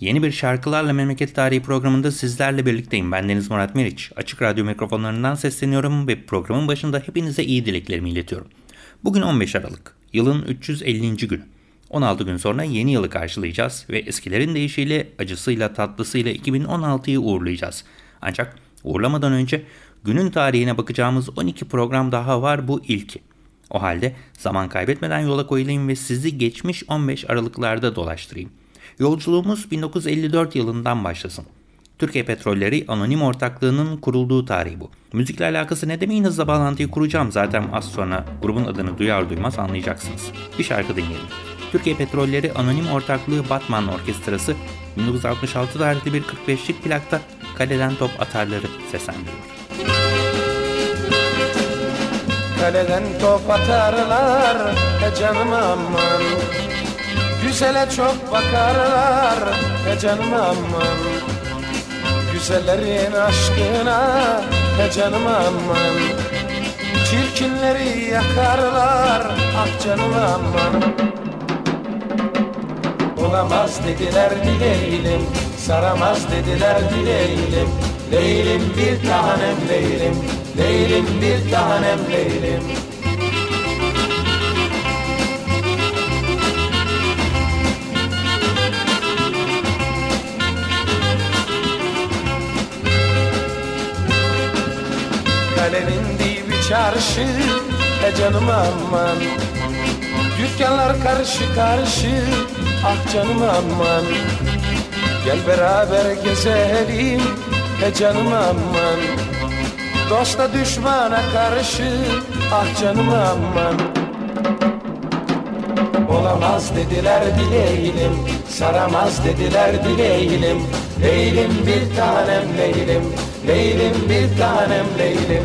Yeni bir Şarkılarla Memleket Tarihi programında sizlerle birlikteyim. Ben Deniz Murat Meriç. Açık Radyo mikrofonlarından sesleniyorum ve programın başında hepinize iyi dileklerimi iletiyorum. Bugün 15 Aralık. Yılın 350. günü. 16 gün sonra yeni yılı karşılayacağız ve eskilerin deyişiyle, acısıyla, tatlısıyla 2016'yı uğurlayacağız. Ancak uğurlamadan önce günün tarihine bakacağımız 12 program daha var bu ilki. O halde zaman kaybetmeden yola koyulayım ve sizi geçmiş 15 Aralıklarda dolaştırayım. Yolculuğumuz 1954 yılından başlasın. Türkiye Petrolleri Anonim Ortaklığı'nın kurulduğu tarih bu. Müzikle alakası ne demeyin hızla bağlantıyı kuracağım zaten az sonra grubun adını duyar duymaz anlayacaksınız. Bir şarkı dinleyelim. Türkiye Petrolleri Anonim Ortaklığı Batman Orkestrası 1966 tarihli bir 45'lik plakta kaleden top atarları seslendiriyor. Kaleden top atarlar e canım aman Güzele çok bakarlar e canım aman. Güzellerin aşkına e canım aman. Çirkinleri yakarlar ah canım aman. Olamaz dediler dileyelim Saramaz dediler dileyelim Leylim bir tanem leylim Leylim bir tanem leylim çarşı. E canım aman. Dükkanlar karşı karşı. Ah canım aman. Gel beraber gezelim. E canım aman. Dosta düşmana karşı. Ah canım aman. Olamaz dediler dileyelim Saramaz dediler dileyelim Leylim bir tanem leylim Leylim bir tanem leylim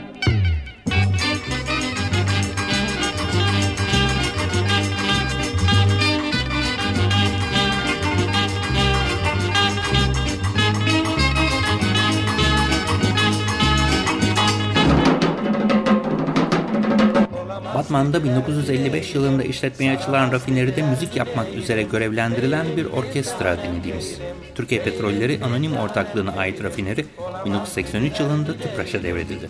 Batman'da 1955 yılında işletmeye açılan rafineride müzik yapmak üzere görevlendirilen bir orkestra dinlediğimiz. Türkiye Petrolleri Anonim Ortaklığı'na ait rafineri 1983 yılında TÜPRAŞ'a devredildi.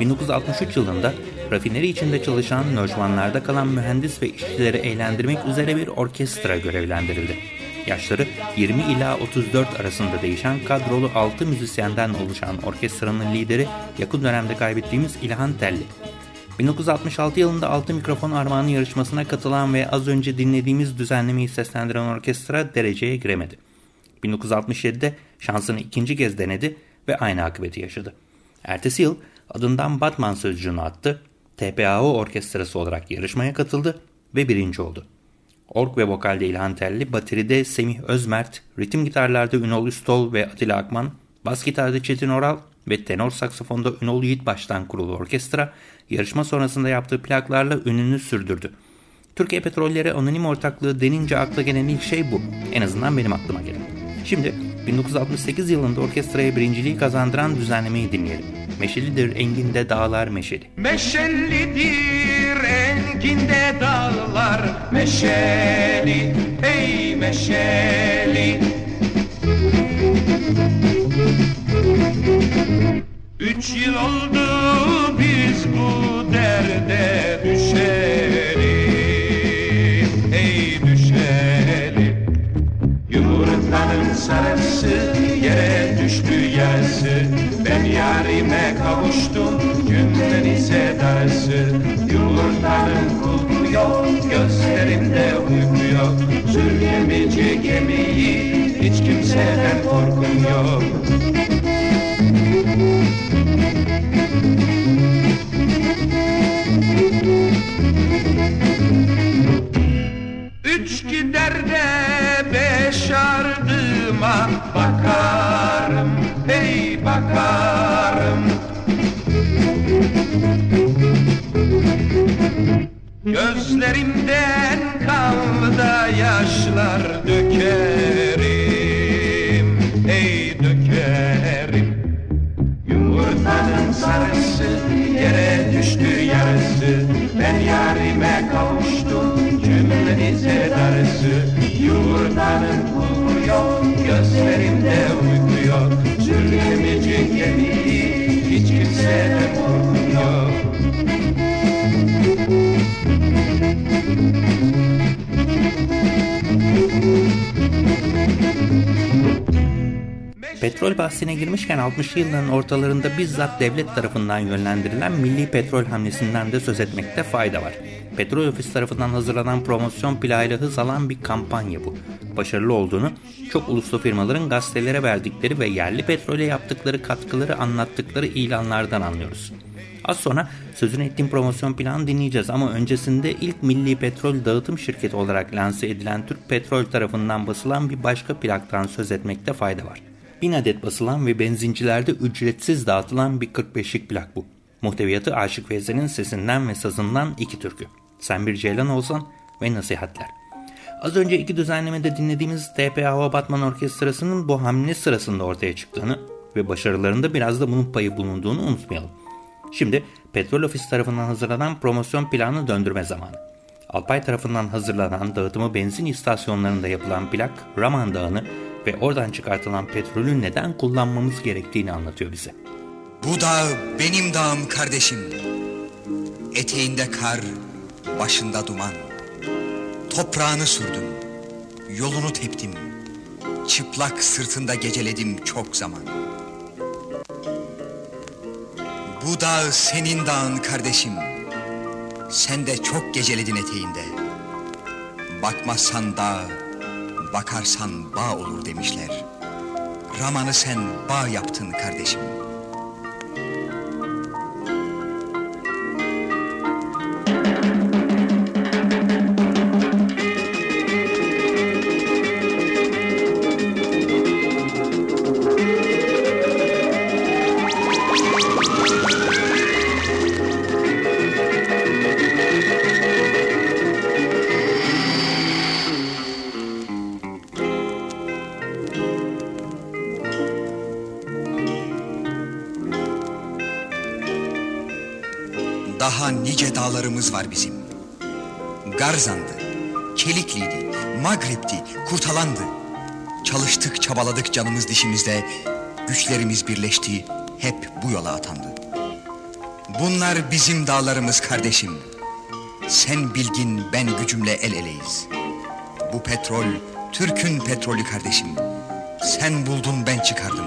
1963 yılında rafineri içinde çalışan lojmanlarda kalan mühendis ve işçileri eğlendirmek üzere bir orkestra görevlendirildi. Yaşları 20 ila 34 arasında değişen kadrolu 6 müzisyenden oluşan orkestranın lideri yakın dönemde kaybettiğimiz İlhan Telli. 1966 yılında Altı Mikrofon Armağanı yarışmasına katılan ve az önce dinlediğimiz düzenlemeyi seslendiren orkestra dereceye giremedi. 1967'de şansını ikinci kez denedi ve aynı akıbeti yaşadı. Ertesi yıl adından Batman sözcüğünü attı, TPAO orkestrası olarak yarışmaya katıldı ve birinci oldu. Ork ve vokalde İlhan Telli, bateride Semih Özmert, ritim gitarlarda Ünol Üstol ve Atilla Akman, bas gitarda Çetin Oral ve tenor saksafonda Ünol Yiğitbaş'tan kurulu orkestra, yarışma sonrasında yaptığı plaklarla ününü sürdürdü. Türkiye Petrolleri Anonim Ortaklığı denince akla gelen ilk şey bu. En azından benim aklıma gelen. Şimdi 1968 yılında orkestraya birinciliği kazandıran düzenlemeyi dinleyelim. Meşelidir enginde dağlar meşeli. Meşelidir enginde dağlar meşeli ey meşeli Üç yıl oldu biz bu derde düşeli ey düşeli Yumurtanın sarısı yere düştü yarısı. Ben yarime kavuştum günden ise darısı. Yumurtanın kulpu yok gözlerimde uyku yok. Sürgemeci gemiyi hiç kimseden korkum yok Petrol bahsine girmişken 60'lı yılların ortalarında bizzat devlet tarafından yönlendirilen milli petrol hamlesinden de söz etmekte fayda var. Petrol Ofis tarafından hazırlanan promosyon plağıyla hız alan bir kampanya bu. Başarılı olduğunu çok uluslu firmaların gazetelere verdikleri ve yerli petrole yaptıkları katkıları anlattıkları ilanlardan anlıyoruz. Az sonra sözünü ettiğim promosyon planı dinleyeceğiz ama öncesinde ilk milli petrol dağıtım şirketi olarak lanse edilen Türk Petrol tarafından basılan bir başka plaktan söz etmekte fayda var. 1000 adet basılan ve benzincilerde ücretsiz dağıtılan bir 45'lik plak bu. Muhteviyatı Aşık Veysel'in sesinden ve sazından iki türkü. Sen bir ceylan olsan ve nasihatler. Az önce iki düzenlemede dinlediğimiz TP Hava Batman Orkestrası'nın bu hamle sırasında ortaya çıktığını ve başarılarında biraz da bunun payı bulunduğunu unutmayalım. Şimdi Petrol Ofis tarafından hazırlanan promosyon planı döndürme zamanı. Alpay tarafından hazırlanan dağıtımı benzin istasyonlarında yapılan plak Raman Dağı'nı ve oradan çıkartılan petrolü neden kullanmamız gerektiğini anlatıyor bize. Bu dağ benim dağım kardeşim. Eteğinde kar, başında duman. Toprağını sürdüm, yolunu teptim. Çıplak sırtında geceledim çok zaman. Bu dağ senin dağın kardeşim. Sen de çok geceledin eteğinde. Bakmazsan dağ, bakarsan bağ olur demişler. Ramanı sen bağ yaptın kardeşim. Dağlarımız var bizim. Garzan'dı, Çelikli'ydi, Magreb'di, Kurtalan'dı. Çalıştık, çabaladık canımız dişimizde. Güçlerimiz birleşti, hep bu yola atandı. Bunlar bizim dağlarımız kardeşim. Sen bilgin, ben gücümle el eleyiz. Bu petrol, Türk'ün petrolü kardeşim. Sen buldun, ben çıkardım.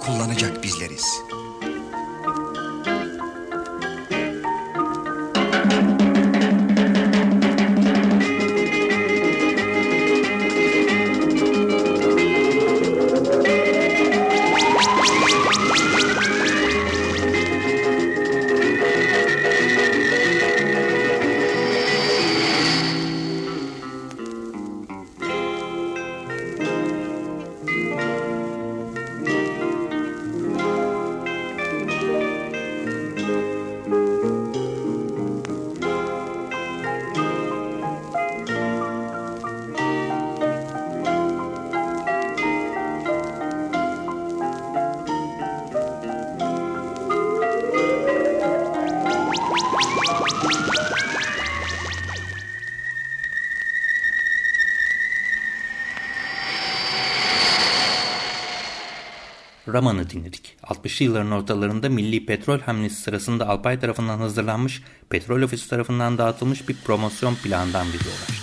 Kullanacak bizleriz. Raman'ı dinledik. 60'lı yılların ortalarında milli petrol hamlesi sırasında Alpay tarafından hazırlanmış, petrol ofisi tarafından dağıtılmış bir promosyon planından bize ulaştı.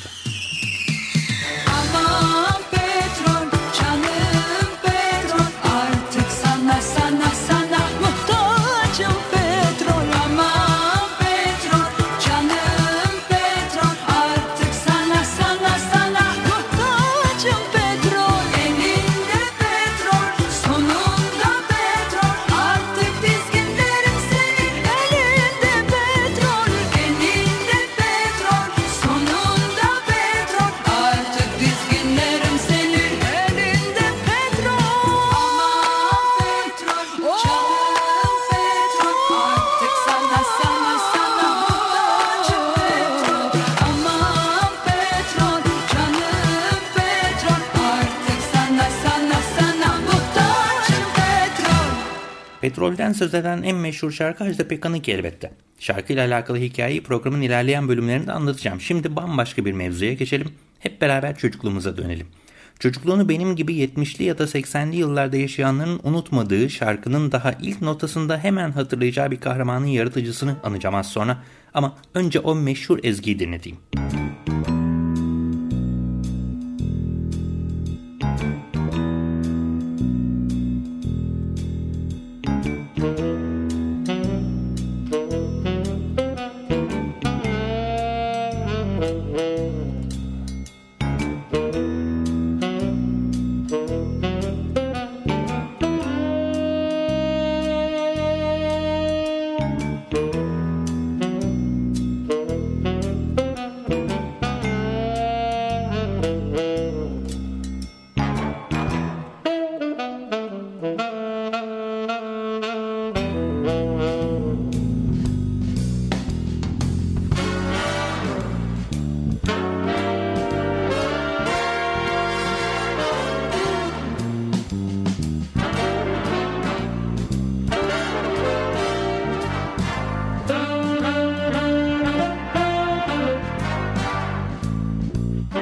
Petrolden söz eden en meşhur şarkı Ajda Pekkan'ınki elbette. Şarkıyla alakalı hikayeyi programın ilerleyen bölümlerinde anlatacağım. Şimdi bambaşka bir mevzuya geçelim. Hep beraber çocukluğumuza dönelim. Çocukluğunu benim gibi 70'li ya da 80'li yıllarda yaşayanların unutmadığı şarkının daha ilk notasında hemen hatırlayacağı bir kahramanın yaratıcısını anacağım az sonra. Ama önce o meşhur ezgiyi dinleteyim.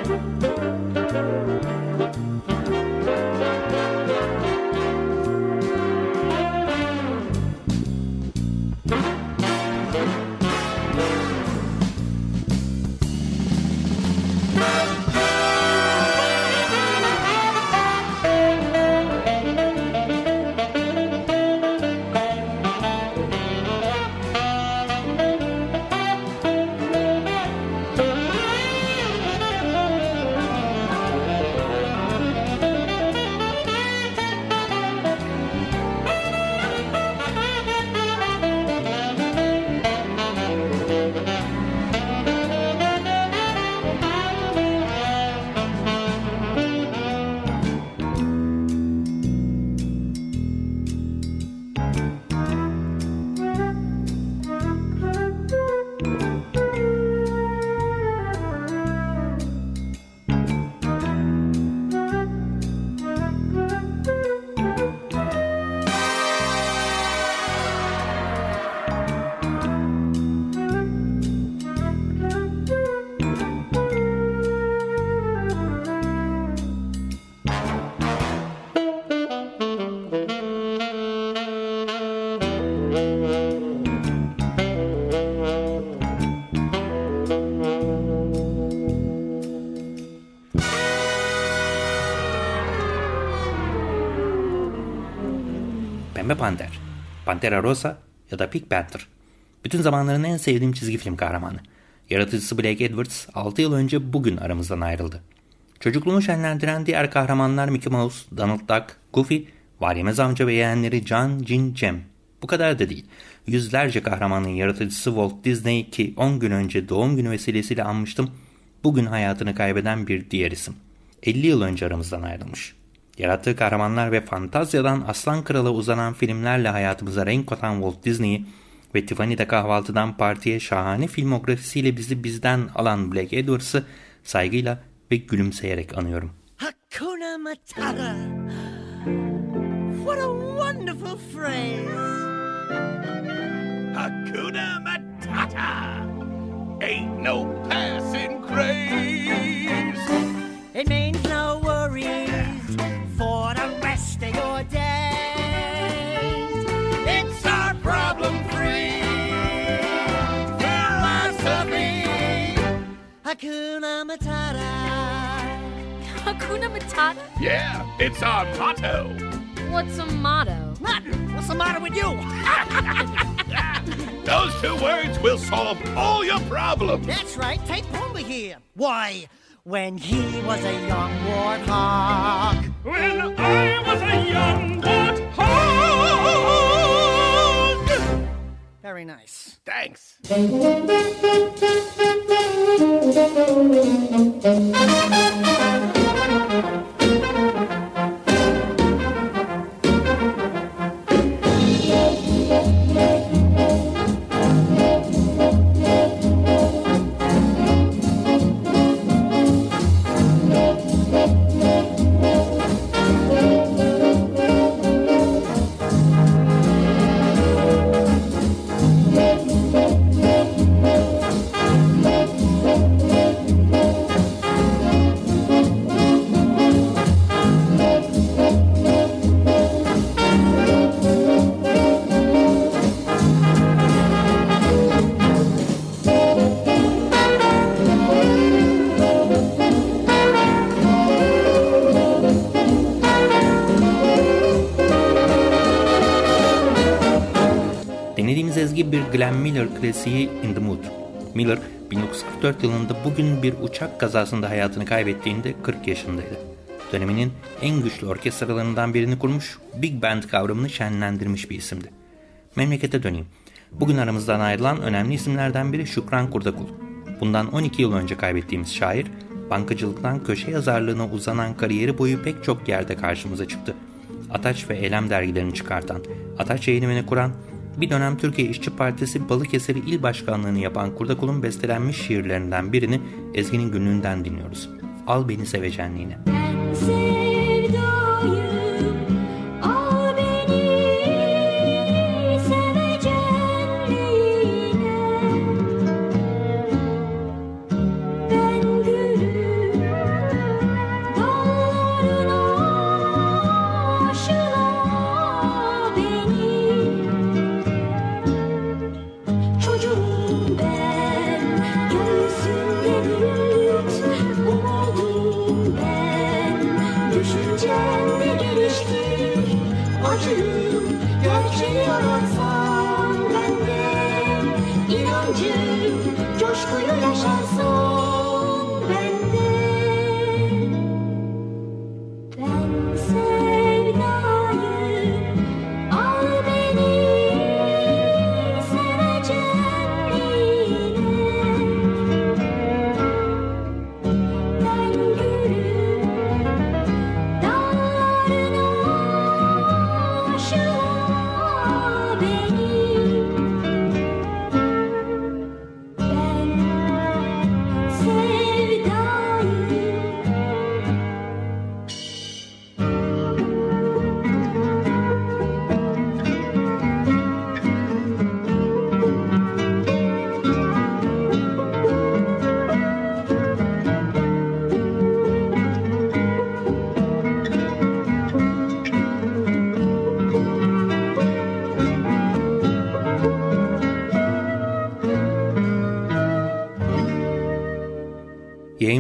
Música Pembe Panter, Pantera Rosa ya da Pink Panther. Bütün zamanların en sevdiğim çizgi film kahramanı. Yaratıcısı Blake Edwards 6 yıl önce bugün aramızdan ayrıldı. Çocukluğumu şenlendiren diğer kahramanlar Mickey Mouse, Donald Duck, Goofy, Varyemez amca ve yeğenleri John, Jin, Cem. Bu kadar da değil. Yüzlerce kahramanın yaratıcısı Walt Disney ki 10 gün önce doğum günü vesilesiyle anmıştım. Bugün hayatını kaybeden bir diğer isim. 50 yıl önce aramızdan ayrılmış. Yarattığı kahramanlar ve fantazyadan Aslan Kral'a uzanan filmlerle hayatımıza renk katan Walt Disney'i ve Tiffany'de kahvaltıdan partiye şahane filmografisiyle bizi bizden alan Black Edwards'ı saygıyla ve gülümseyerek anıyorum. Hakuna Matata. What a wonderful phrase. Hakuna Matata. Ain't no passing craze. It means no worries for the rest of your days. It's our problem-free philosophy. Hakuna Matata. Hakuna Matata? Yeah, it's our motto. What's a motto? Nothing. What's the matter with you? Those two words will solve all your problems. That's right. Take Pumbaa here. Why, when he was a young warthog. When I was a young warthog! Very nice. Thanks. Glenn Miller klasiği In The Mood. Miller 1944 yılında bugün bir uçak kazasında hayatını kaybettiğinde 40 yaşındaydı. Döneminin en güçlü orkestralarından birini kurmuş, Big Band kavramını şenlendirmiş bir isimdi. Memlekete döneyim. Bugün aramızdan ayrılan önemli isimlerden biri Şükran Kurdakul. Bundan 12 yıl önce kaybettiğimiz şair, bankacılıktan köşe yazarlığına uzanan kariyeri boyu pek çok yerde karşımıza çıktı. Ataç ve Eylem dergilerini çıkartan, Ataç yayınımını kuran, bir dönem Türkiye İşçi Partisi Balıkesir'i il başkanlığını yapan Kurdakul'un bestelenmiş şiirlerinden birini Ezgi'nin günlüğünden dinliyoruz. Al beni sevecenliğine. Sevdayım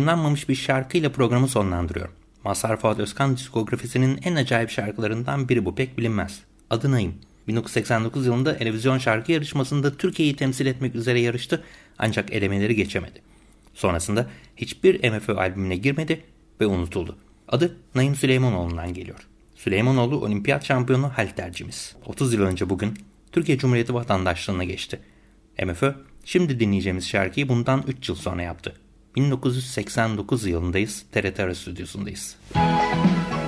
Yayınlanmamış bir şarkıyla programı sonlandırıyorum. Mazhar Fuat Özkan diskografisinin en acayip şarkılarından biri bu pek bilinmez. Adı Naim. 1989 yılında televizyon şarkı yarışmasında Türkiye'yi temsil etmek üzere yarıştı ancak elemeleri geçemedi. Sonrasında hiçbir MFÖ albümüne girmedi ve unutuldu. Adı Naim Süleymanoğlu'ndan geliyor. Süleymanoğlu olimpiyat şampiyonu haltercimiz. 30 yıl önce bugün Türkiye Cumhuriyeti vatandaşlığına geçti. MFÖ şimdi dinleyeceğimiz şarkıyı bundan 3 yıl sonra yaptı. 1989 yılındayız. TRT Ara Stüdyosu'ndayız. Ateş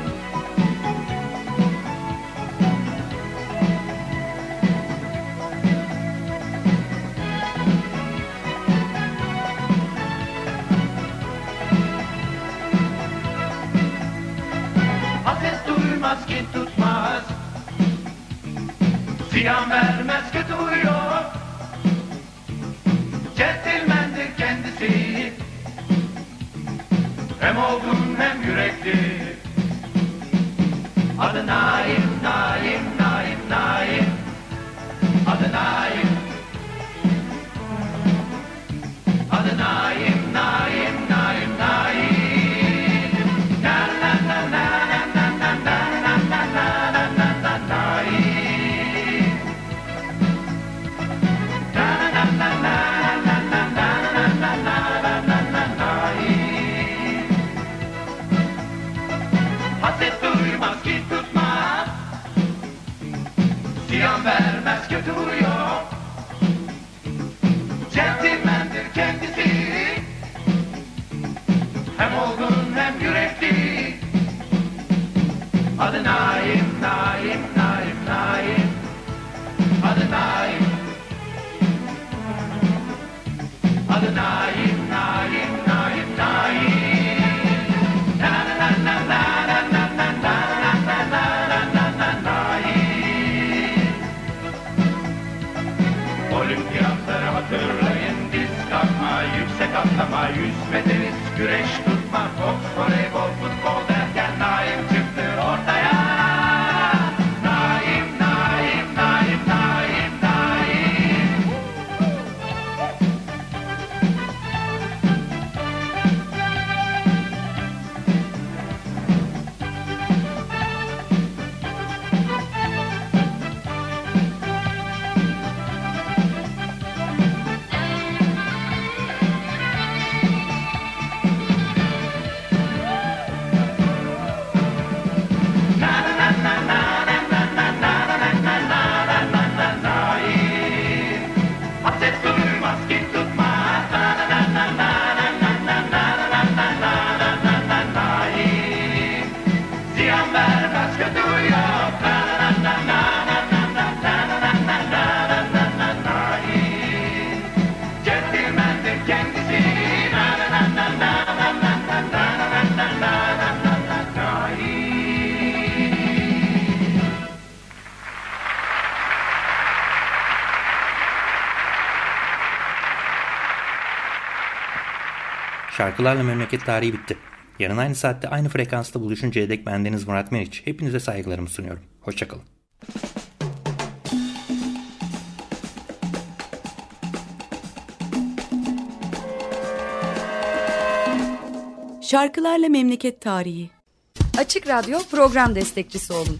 Şarkılarla memleket tarihi bitti. Yarın aynı saatte aynı frekansta buluşuncaya dek bendeniz Murat Meriç. Hepinize saygılarımı sunuyorum. Hoşçakalın. Şarkılarla Memleket Tarihi Açık Radyo program destekçisi olun.